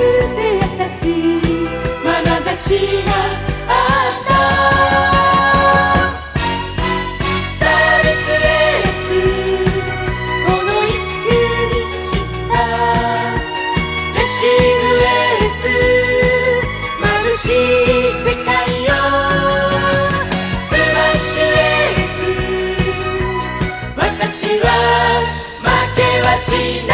くて優しい眼差しがあったサービスエースこの一句にしたレシーブエース眩しい世界よスマッシュエース私は負けはしない。